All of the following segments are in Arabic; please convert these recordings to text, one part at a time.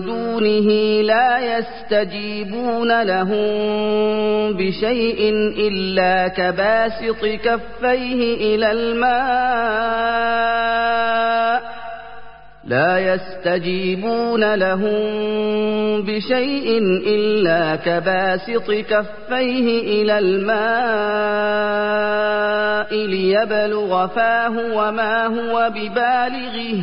دونه لا يستجيبون لهم بشيء إلا كباسط كفيه إلى الماء لا يستجيبون لهم بشيء إلا كباسط كفيه إلى الماء ليبلغ فاه وما هو ببالغه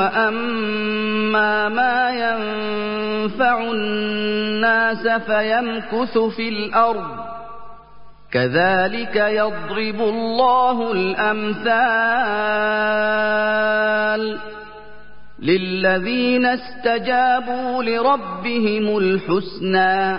وأما ما ينفع الناس فيمكث في الأرض كذلك يضرب الله الأمثال للذين استجابوا لربهم الحسنى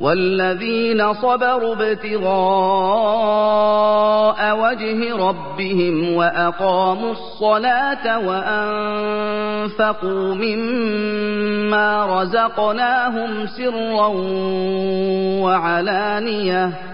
والذين صبروا ابتغاء وجه ربهم وأقاموا الصلاة وأنفقوا مما رزقناهم سرا وعلانيةً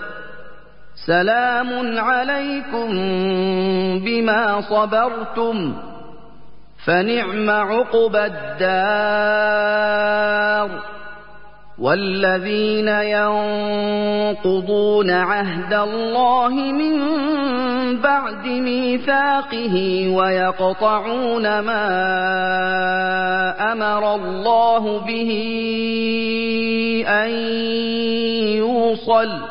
سلام عليكم بما صبرتم فنعم عقبى الدار والذين ينقضون عهد الله من بعد ميثاقه ويقطعون ما أمر الله به أن يوصل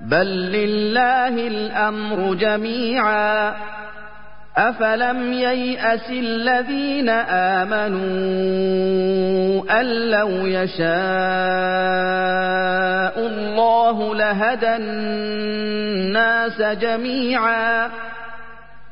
بل لله الأمر جميعا. أفلم ييأس الذين آمنوا أن لو يشاء الله لهدى الناس جميعا.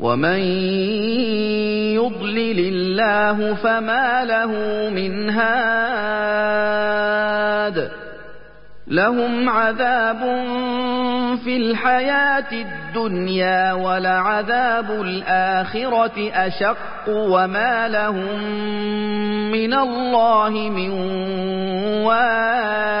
ومن يضلل الله فما له من هاد لهم عذاب في الحياة الدنيا ولعذاب الآخرة أشق وما لهم من الله من واق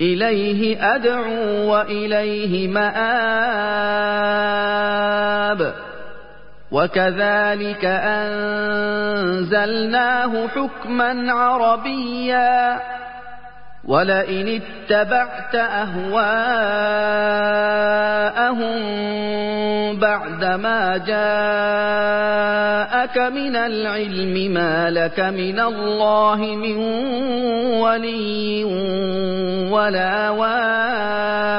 إليه أدعو وإليه مآب. وكذلك أنزلناه حكما عربيا. ولئن اتبعت أهواءهم بعدما جاءك من العلم ما لك من الله من ولي ولا واق.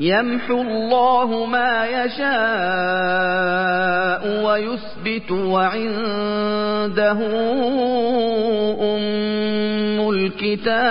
يمحو الله ما يشاء ويثبت وعنده أم الكتاب.